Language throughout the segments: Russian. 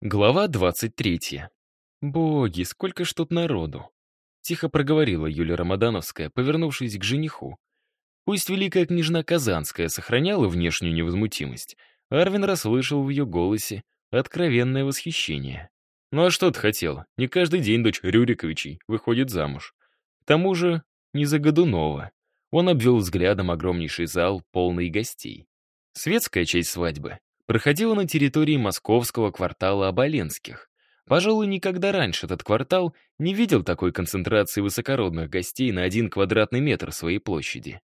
Глава 23. «Боги, сколько ж тут народу!» Тихо проговорила Юлия Рамадановская, повернувшись к жениху. Пусть великая княжна Казанская сохраняла внешнюю невозмутимость, Арвин расслышал в ее голосе откровенное восхищение. Ну а что ты хотел? Не каждый день дочь Рюриковичей выходит замуж. К тому же не за Годунова. Он обвел взглядом огромнейший зал, полный гостей. Светская часть свадьбы проходила на территории московского квартала Оболенских. Пожалуй, никогда раньше этот квартал не видел такой концентрации высокородных гостей на один квадратный метр своей площади.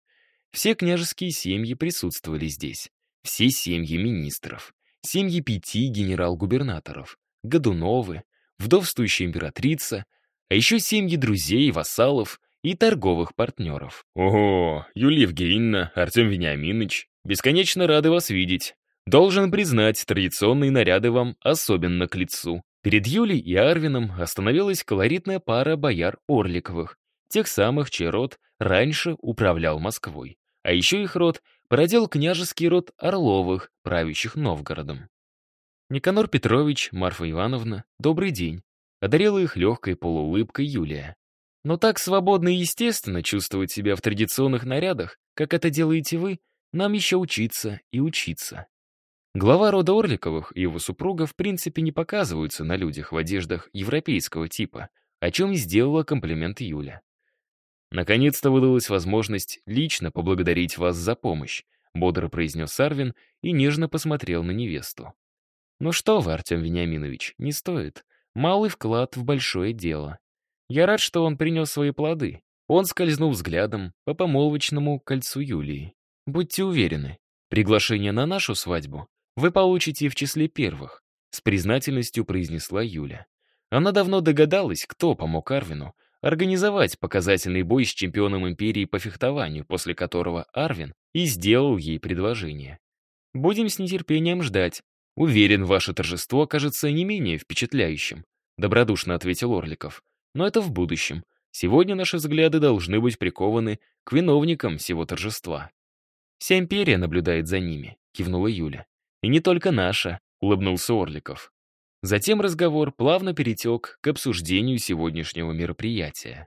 Все княжеские семьи присутствовали здесь. Все семьи министров. Семьи пяти генерал-губернаторов. Годуновы, вдовствующая императрица, а еще семьи друзей, вассалов и торговых партнеров. «Ого, Юлия Евгеньевна, Артем Вениаминович, бесконечно рады вас видеть. Должен признать, традиционные наряды вам особенно к лицу. Перед Юлей и Арвином остановилась колоритная пара бояр Орликовых, тех самых, чей род раньше управлял Москвой. А еще их род породил княжеский род Орловых, правящих Новгородом. Никанор Петрович, Марфа Ивановна, добрый день. Одарила их легкой полуулыбкой Юлия. Но так свободно и естественно чувствовать себя в традиционных нарядах, как это делаете вы, нам еще учиться и учиться. Глава рода Орликовых и его супруга в принципе не показываются на людях в одеждах европейского типа, о чем и сделала комплимент Юля. «Наконец-то выдалась возможность лично поблагодарить вас за помощь», бодро произнес Сарвин и нежно посмотрел на невесту. «Ну что вы, Артем Вениаминович, не стоит. Малый вклад в большое дело. Я рад, что он принес свои плоды». Он скользнул взглядом по помолвочному кольцу Юлии. «Будьте уверены, приглашение на нашу свадьбу вы получите в числе первых», с признательностью произнесла Юля. Она давно догадалась, кто помог Арвину организовать показательный бой с чемпионом империи по фехтованию, после которого Арвин и сделал ей предложение. «Будем с нетерпением ждать. Уверен, ваше торжество окажется не менее впечатляющим», добродушно ответил Орликов. «Но это в будущем. Сегодня наши взгляды должны быть прикованы к виновникам всего торжества». «Вся империя наблюдает за ними», — кивнула Юля. И не только наша, улыбнулся Орликов. Затем разговор плавно перетек к обсуждению сегодняшнего мероприятия.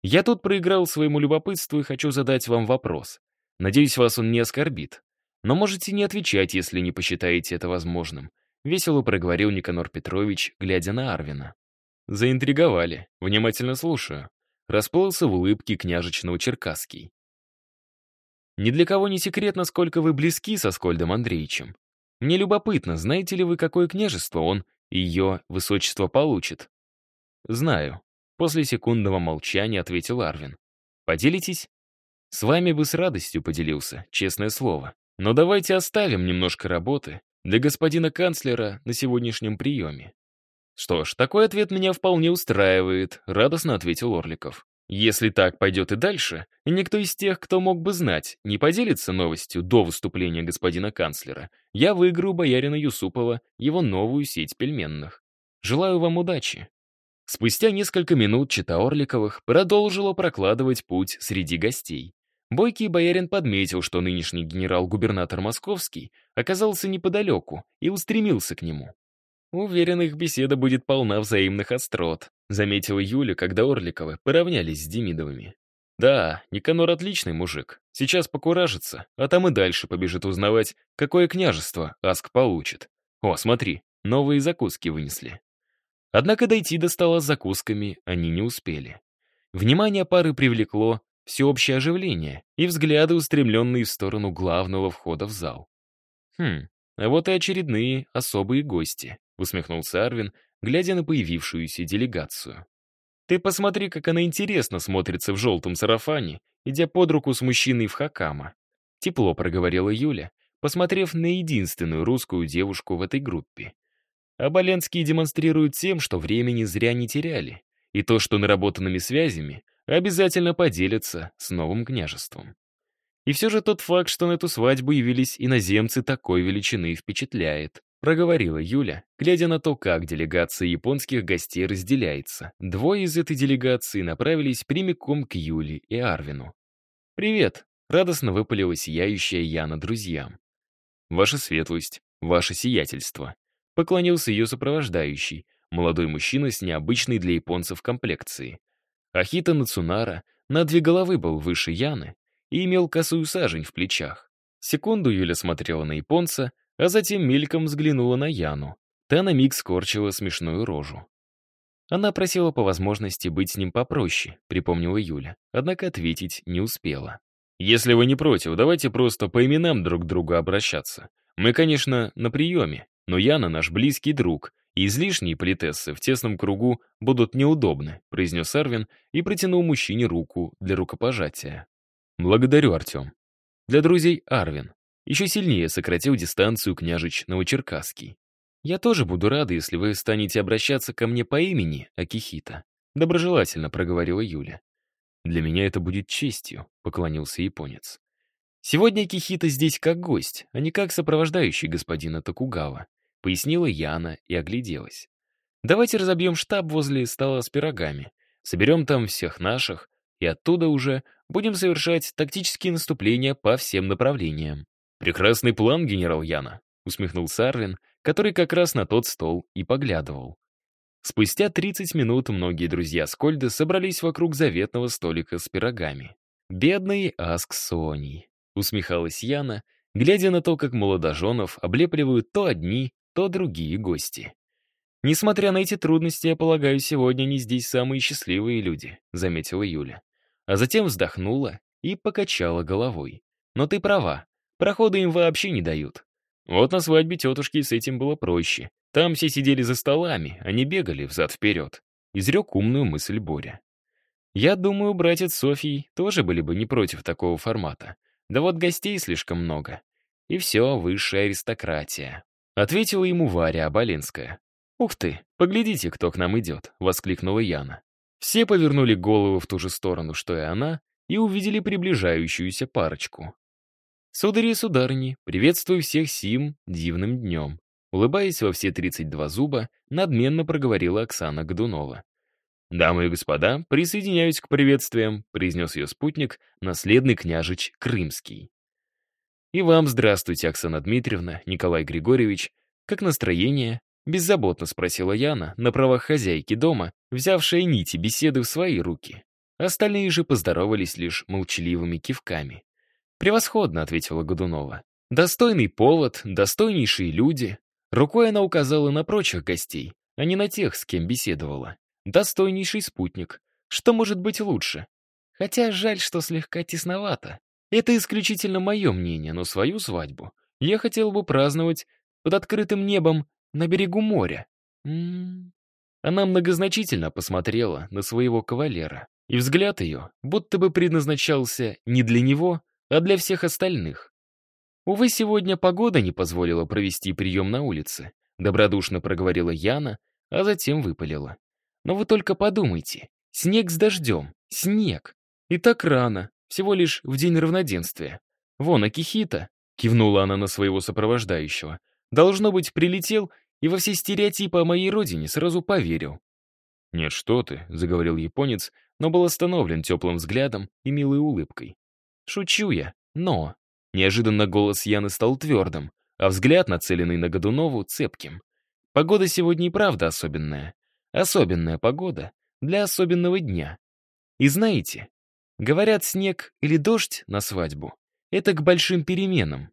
Я тут проиграл своему любопытству и хочу задать вам вопрос. Надеюсь, вас он не оскорбит. Но можете не отвечать, если не посчитаете это возможным. Весело проговорил Никанор Петрович, глядя на Арвина. Заинтриговали. Внимательно слушаю. Расплылся в улыбке княжечного Черкасский. Ни для кого не секрет, насколько вы близки со Скольдом Андреевичем. Мне любопытно, знаете ли вы, какое княжество он, ее высочество, получит?» «Знаю», — после секундного молчания ответил Арвин. «Поделитесь?» «С вами бы с радостью поделился, честное слово. Но давайте оставим немножко работы для господина канцлера на сегодняшнем приеме». «Что ж, такой ответ меня вполне устраивает», — радостно ответил Орликов. Если так пойдет и дальше, никто из тех, кто мог бы знать, не поделится новостью до выступления господина канцлера, я выиграю боярина Юсупова его новую сеть пельменных. Желаю вам удачи. Спустя несколько минут чита Орликовых продолжила прокладывать путь среди гостей. Бойкий боярин подметил, что нынешний генерал-губернатор Московский оказался неподалеку и устремился к нему. Уверен, их беседа будет полна взаимных острот, заметила Юля, когда Орликовы поравнялись с Демидовыми. Да, Никанор отличный мужик. Сейчас покуражится, а там и дальше побежит узнавать, какое княжество Аск получит. О, смотри, новые закуски вынесли. Однако дойти до стола с закусками они не успели. Внимание пары привлекло всеобщее оживление и взгляды, устремленные в сторону главного входа в зал. Хм, а вот и очередные особые гости. — усмехнулся Арвин, глядя на появившуюся делегацию. «Ты посмотри, как она интересно смотрится в желтом сарафане, идя под руку с мужчиной в хакама». Тепло проговорила Юля, посмотрев на единственную русскую девушку в этой группе. Оболенские демонстрируют тем, что времени зря не теряли, и то, что наработанными связями, обязательно поделятся с новым княжеством. И все же тот факт, что на эту свадьбу явились иноземцы такой величины, впечатляет проговорила Юля, глядя на то, как делегация японских гостей разделяется. Двое из этой делегации направились прямиком к Юле и Арвину. «Привет!» — радостно выпалила сияющая Яна друзьям. «Ваша светлость, ваше сиятельство!» поклонился ее сопровождающий, молодой мужчина с необычной для японцев комплекцией. Ахита Нацунара на две головы был выше Яны и имел косую сажень в плечах. Секунду Юля смотрела на японца, а затем мельком взглянула на Яну. Та на миг скорчила смешную рожу. Она просила по возможности быть с ним попроще, припомнила Юля, однако ответить не успела. «Если вы не против, давайте просто по именам друг к другу обращаться. Мы, конечно, на приеме, но Яна наш близкий друг, и излишние политессы в тесном кругу будут неудобны», произнес Арвин и протянул мужчине руку для рукопожатия. «Благодарю, Артем». Для друзей Арвин. Еще сильнее сократил дистанцию княжич Новочеркасский. «Я тоже буду рада, если вы станете обращаться ко мне по имени, Акихита», доброжелательно проговорила Юля. «Для меня это будет честью», — поклонился японец. «Сегодня Акихита здесь как гость, а не как сопровождающий господина Токугава», пояснила Яна и огляделась. «Давайте разобьем штаб возле стола с пирогами, соберем там всех наших, и оттуда уже будем совершать тактические наступления по всем направлениям». «Прекрасный план, генерал Яна», — усмехнулся Арвин, который как раз на тот стол и поглядывал. Спустя 30 минут многие друзья Скольда собрались вокруг заветного столика с пирогами. «Бедный Аск Сони», — усмехалась Яна, глядя на то, как молодоженов облепливают то одни, то другие гости. «Несмотря на эти трудности, я полагаю, сегодня они здесь самые счастливые люди», — заметила Юля. А затем вздохнула и покачала головой. «Но ты права, прохода им вообще не дают. Вот на свадьбе тетушки с этим было проще. Там все сидели за столами, а не бегали взад-вперед. Изрек умную мысль Боря. Я думаю, братец Софий тоже были бы не против такого формата. Да вот гостей слишком много. И все, высшая аристократия. Ответила ему Варя Абалинская. «Ух ты, поглядите, кто к нам идет», — воскликнула Яна. Все повернули голову в ту же сторону, что и она, и увидели приближающуюся парочку. Судари и сударыни, приветствую всех сим дивным днем. Улыбаясь во все 32 зуба, надменно проговорила Оксана Годунова. «Дамы и господа, присоединяюсь к приветствиям», произнес ее спутник, наследный княжич Крымский. «И вам здравствуйте, Оксана Дмитриевна, Николай Григорьевич. Как настроение?» Беззаботно спросила Яна, на правах хозяйки дома, взявшая нити беседы в свои руки. Остальные же поздоровались лишь молчаливыми кивками. «Превосходно», — ответила Годунова. «Достойный повод, достойнейшие люди». Рукой она указала на прочих гостей, а не на тех, с кем беседовала. Достойнейший спутник. Что может быть лучше? Хотя жаль, что слегка тесновато. Это исключительно мое мнение, но свою свадьбу я хотел бы праздновать под открытым небом на берегу моря. М -м -м. Она многозначительно посмотрела на своего кавалера, и взгляд ее будто бы предназначался не для него, а для всех остальных. Увы, сегодня погода не позволила провести прием на улице, добродушно проговорила Яна, а затем выпалила. Но вы только подумайте, снег с дождем, снег. И так рано, всего лишь в день равноденствия. Вон Акихита, кивнула она на своего сопровождающего, должно быть, прилетел и во все стереотипы о моей родине сразу поверил. «Нет, что ты», — заговорил японец, но был остановлен теплым взглядом и милой улыбкой. Шучу я, но... Неожиданно голос Яны стал твердым, а взгляд, нацеленный на Годунову, цепким. Погода сегодня и правда особенная. Особенная погода для особенного дня. И знаете, говорят, снег или дождь на свадьбу — это к большим переменам.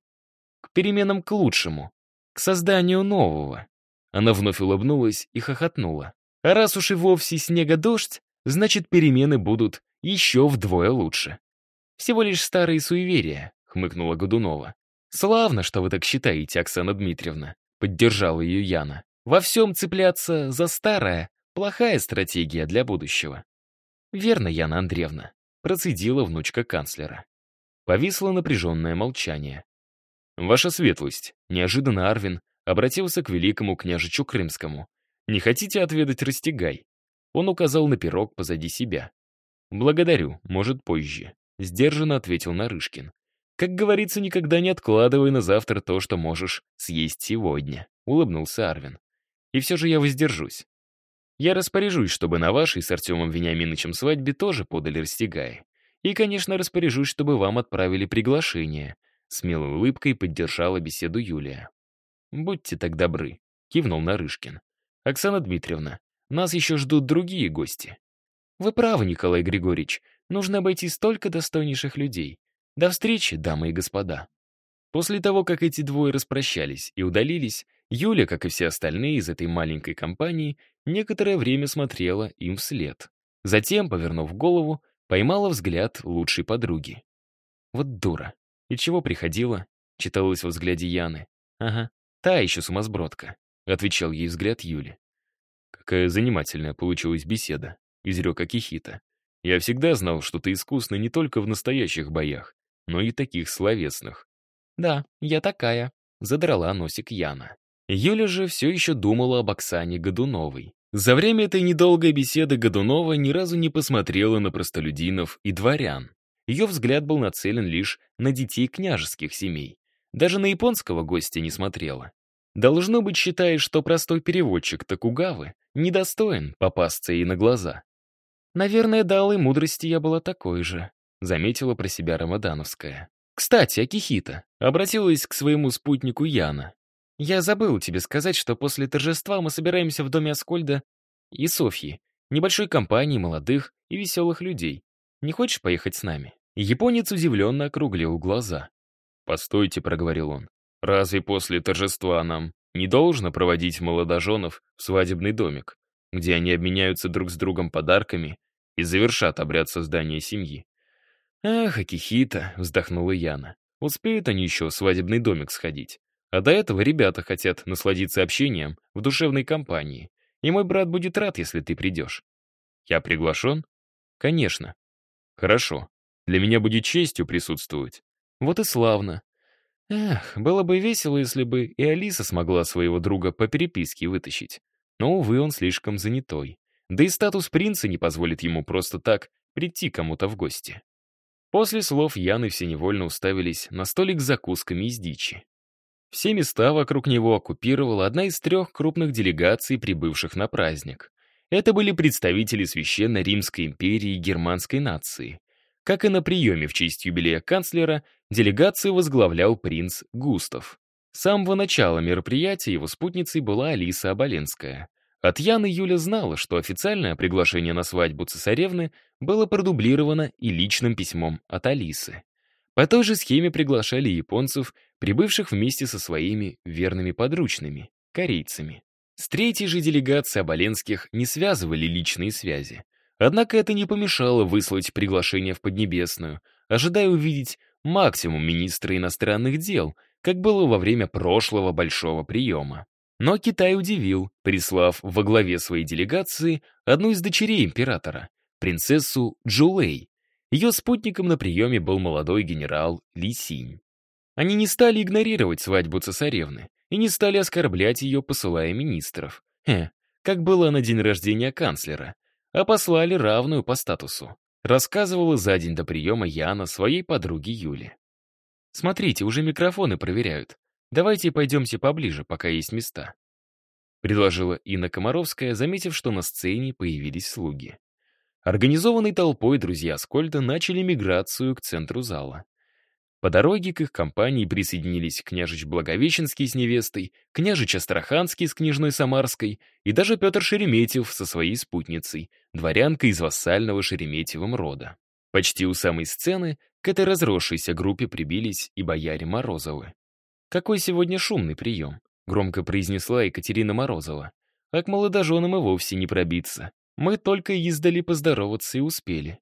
К переменам к лучшему, к созданию нового. Она вновь улыбнулась и хохотнула. А раз уж и вовсе снега-дождь, значит, перемены будут еще вдвое лучше. Всего лишь старые суеверия», — хмыкнула Годунова. «Славно, что вы так считаете, Оксана Дмитриевна», — поддержала ее Яна. «Во всем цепляться за старое — плохая стратегия для будущего». «Верно, Яна Андреевна», — процедила внучка канцлера. Повисло напряженное молчание. «Ваша светлость», — неожиданно Арвин обратился к великому княжичу Крымскому. «Не хотите отведать растягай?» Он указал на пирог позади себя. «Благодарю, может, позже». Сдержанно ответил Нарышкин. «Как говорится, никогда не откладывай на завтра то, что можешь съесть сегодня», — улыбнулся Арвин. «И все же я воздержусь. Я распоряжусь, чтобы на вашей с Артемом Вениаминовичем свадьбе тоже подали растягай. И, конечно, распоряжусь, чтобы вам отправили приглашение». С милой улыбкой поддержала беседу Юлия. «Будьте так добры». кивнул Нарышкин. «Оксана Дмитриевна, нас еще ждут другие гости». «Вы правы, Николай Григорьевич. Нужно обойти столько достойнейших людей. До встречи, дамы и господа». После того, как эти двое распрощались и удалились, Юля, как и все остальные из этой маленькой компании, некоторое время смотрела им вслед. Затем, повернув голову, поймала взгляд лучшей подруги. Вот дура. И чего приходила? Читалось во взгляде Яны. Ага, та еще сумасбродка, отвечал ей взгляд Юли. Какая занимательная получилась беседа, изрек Акихита. Я всегда знал, что ты искусна не только в настоящих боях, но и таких словесных. Да, я такая, задрала носик Яна. Юля же все еще думала об Оксане Годуновой. За время этой недолгой беседы Годунова ни разу не посмотрела на простолюдинов и дворян. Ее взгляд был нацелен лишь на детей княжеских семей. Даже на японского гостя не смотрела. Должно быть, считает, что простой переводчик Токугавы недостоин попасться ей на глаза. «Наверное, дал и мудрости я была такой же», — заметила про себя Рамадановская. «Кстати, Акихита», — обратилась к своему спутнику Яна. «Я забыл тебе сказать, что после торжества мы собираемся в доме Аскольда и Софьи, небольшой компании молодых и веселых людей. Не хочешь поехать с нами?» Японец удивленно округлил глаза. «Постойте», — проговорил он, — «разве после торжества нам не должно проводить молодоженов в свадебный домик, где они обменяются друг с другом подарками и завершат обряд создания семьи?» «Ах, Акихита», — вздохнула Яна, — «успеют они еще в свадебный домик сходить. А до этого ребята хотят насладиться общением в душевной компании, и мой брат будет рад, если ты придешь». «Я приглашен?» «Конечно». «Хорошо. Для меня будет честью присутствовать. Вот и славно. Эх, было бы весело, если бы и Алиса смогла своего друга по переписке вытащить. Но, увы, он слишком занятой. Да и статус принца не позволит ему просто так прийти кому-то в гости. После слов Яны все невольно уставились на столик с закусками из дичи. Все места вокруг него оккупировала одна из трех крупных делегаций, прибывших на праздник. Это были представители Священной Римской империи и германской нации. Как и на приеме в честь юбилея канцлера, делегацию возглавлял принц Густав. С самого начала мероприятия его спутницей была Алиса Оболенская. От Яны Юля знала, что официальное приглашение на свадьбу цесаревны было продублировано и личным письмом от Алисы. По той же схеме приглашали японцев, прибывших вместе со своими верными подручными, корейцами. С третьей же делегацией Оболенских не связывали личные связи. Однако это не помешало выслать приглашение в Поднебесную, ожидая увидеть максимум министра иностранных дел, как было во время прошлого большого приема. Но Китай удивил, прислав во главе своей делегации одну из дочерей императора, принцессу Джулей. Ее спутником на приеме был молодой генерал Ли Синь. Они не стали игнорировать свадьбу цесаревны и не стали оскорблять ее, посылая министров. Хе, как было на день рождения канцлера а послали равную по статусу. Рассказывала за день до приема Яна своей подруге Юле. «Смотрите, уже микрофоны проверяют. Давайте пойдемте поближе, пока есть места», — предложила Инна Комаровская, заметив, что на сцене появились слуги. Организованной толпой друзья Скольда начали миграцию к центру зала. По дороге к их компании присоединились княжич Благовещенский с невестой, княжич Астраханский с княжной Самарской и даже Петр Шереметьев со своей спутницей, дворянкой из вассального Шереметьевым рода. Почти у самой сцены к этой разросшейся группе прибились и бояре Морозовы. «Какой сегодня шумный прием», — громко произнесла Екатерина Морозова. «А к молодоженам и вовсе не пробиться. Мы только издали поздороваться и успели».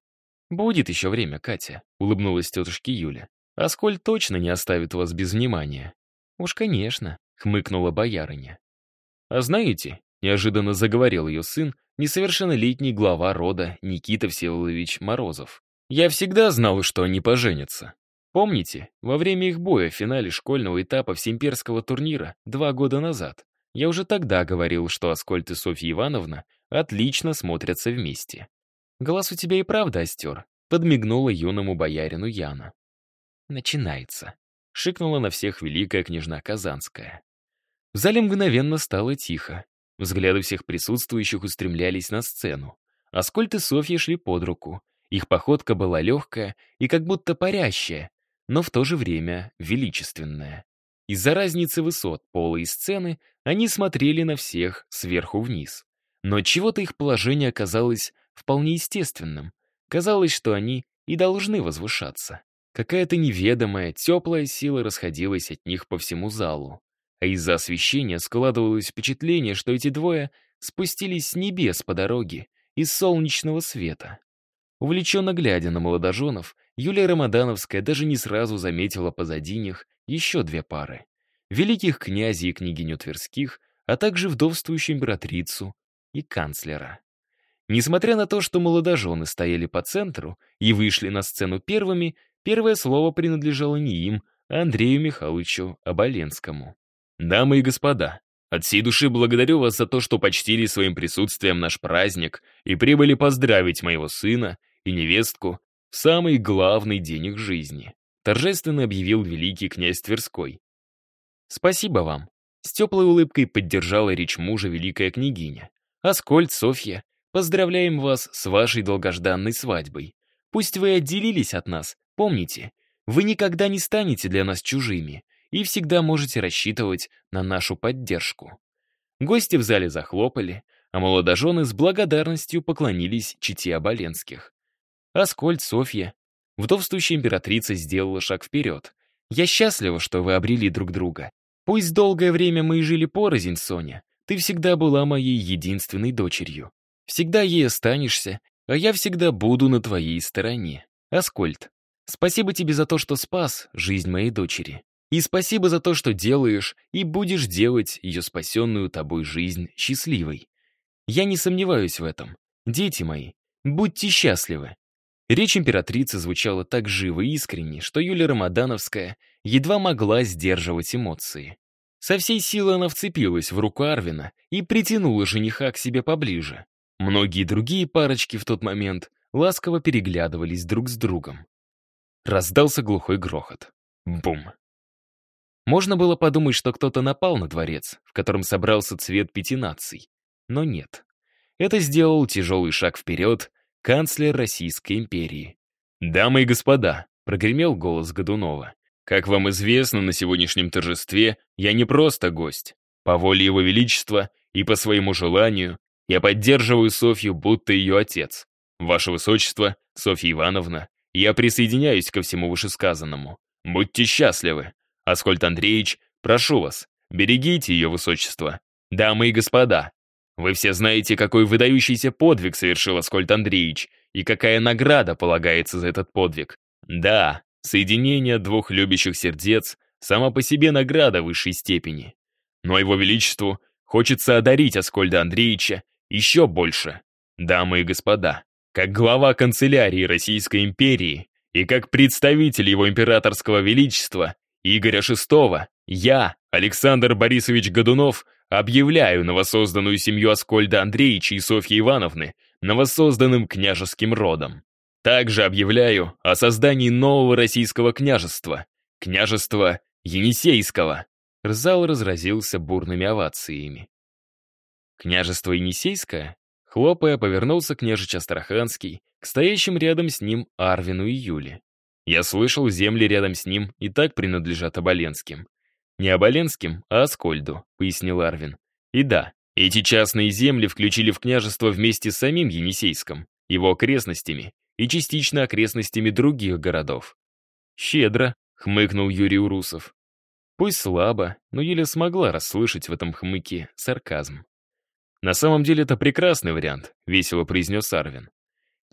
«Будет еще время, Катя», — улыбнулась тетушке Юля. Асколь точно не оставит вас без внимания. Уж, конечно, хмыкнула боярыня. А знаете, неожиданно заговорил ее сын, несовершеннолетний глава рода Никита Всеволодович Морозов. Я всегда знал, что они поженятся. Помните, во время их боя в финале школьного этапа всеимперского турнира два года назад, я уже тогда говорил, что Аскольд и Софья Ивановна отлично смотрятся вместе. Глаз у тебя и правда остер, подмигнула юному боярину Яна начинается», — шикнула на всех великая княжна Казанская. В зале мгновенно стало тихо. Взгляды всех присутствующих устремлялись на сцену. Аскольд и Софья шли под руку. Их походка была легкая и как будто парящая, но в то же время величественная. Из-за разницы высот пола и сцены они смотрели на всех сверху вниз. Но чего-то их положение оказалось вполне естественным. Казалось, что они и должны возвышаться. Какая-то неведомая, теплая сила расходилась от них по всему залу. А из-за освещения складывалось впечатление, что эти двое спустились с небес по дороге, из солнечного света. Увлеченно глядя на молодоженов, Юлия Рамадановская даже не сразу заметила позади них еще две пары. Великих князей и княгиню Тверских, а также вдовствующую императрицу и канцлера. Несмотря на то, что молодожены стояли по центру и вышли на сцену первыми, первое слово принадлежало не им, а Андрею Михайловичу Оболенскому. «Дамы и господа, от всей души благодарю вас за то, что почтили своим присутствием наш праздник и прибыли поздравить моего сына и невестку в самый главный день их жизни», торжественно объявил великий князь Тверской. «Спасибо вам», — с теплой улыбкой поддержала речь мужа великая княгиня. «Аскольд, Софья, поздравляем вас с вашей долгожданной свадьбой. Пусть вы отделились от нас, помните, вы никогда не станете для нас чужими, и всегда можете рассчитывать на нашу поддержку. Гости в зале захлопали, а молодожены с благодарностью поклонились чите Оболенских. Аскольд, Софья. Вдовствующая императрица сделала шаг вперед. «Я счастлива, что вы обрели друг друга. Пусть долгое время мы и жили порознь, Соня, ты всегда была моей единственной дочерью. Всегда ей останешься, а я всегда буду на твоей стороне. Аскольд, спасибо тебе за то, что спас жизнь моей дочери. И спасибо за то, что делаешь и будешь делать ее спасенную тобой жизнь счастливой. Я не сомневаюсь в этом. Дети мои, будьте счастливы. Речь императрицы звучала так живо и искренне, что Юлия Рамадановская едва могла сдерживать эмоции. Со всей силы она вцепилась в руку Арвина и притянула жениха к себе поближе. Многие другие парочки в тот момент ласково переглядывались друг с другом. Раздался глухой грохот. Бум. Можно было подумать, что кто-то напал на дворец, в котором собрался цвет пяти наций. Но нет. Это сделал тяжелый шаг вперед канцлер Российской империи. «Дамы и господа», — прогремел голос Годунова, «как вам известно, на сегодняшнем торжестве я не просто гость. По воле его величества и по своему желанию я поддерживаю Софью, будто ее отец. Ваше высочество, Софья Ивановна, я присоединяюсь ко всему вышесказанному. Будьте счастливы. Аскольд Андреевич, прошу вас, берегите ее высочество. Дамы и господа, вы все знаете, какой выдающийся подвиг совершил Аскольд Андреевич и какая награда полагается за этот подвиг. Да, соединение двух любящих сердец — сама по себе награда высшей степени. Но его величеству хочется одарить Аскольда Андреевича еще больше. Дамы и господа, как глава канцелярии Российской империи и как представитель его императорского величества, Игоря VI, я, Александр Борисович Годунов, объявляю новосозданную семью Аскольда Андреевича и Софьи Ивановны новосозданным княжеским родом. Также объявляю о создании нового российского княжества, княжества Енисейского. Рзал разразился бурными овациями. Княжество Енисейское, хлопая, повернулся княжич Астраханский к стоящим рядом с ним Арвину и Юле. Я слышал, земли рядом с ним и так принадлежат Оболенским. Не Оболенским, а Аскольду, пояснил Арвин. И да, эти частные земли включили в княжество вместе с самим Енисейском, его окрестностями и частично окрестностями других городов. «Щедро», — хмыкнул Юрий Урусов. Пусть слабо, но Юля смогла расслышать в этом хмыке сарказм. «На самом деле это прекрасный вариант», — весело произнес Арвин.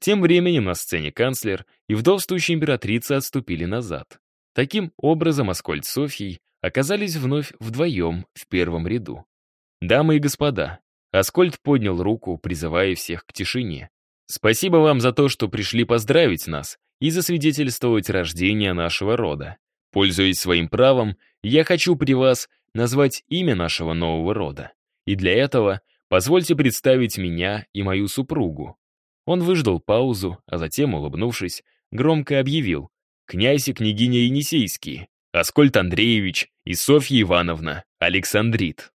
Тем временем на сцене канцлер и вдовствующая императрица отступили назад. Таким образом, Аскольд Софьей оказались вновь вдвоем в первом ряду. «Дамы и господа», Аскольд поднял руку, призывая всех к тишине. «Спасибо вам за то, что пришли поздравить нас и засвидетельствовать рождение нашего рода. Пользуясь своим правом, я хочу при вас назвать имя нашего нового рода. И для этого позвольте представить меня и мою супругу, он выждал паузу, а затем, улыбнувшись, громко объявил «Князь и княгиня Енисейские, Аскольд Андреевич и Софья Ивановна, Александрит».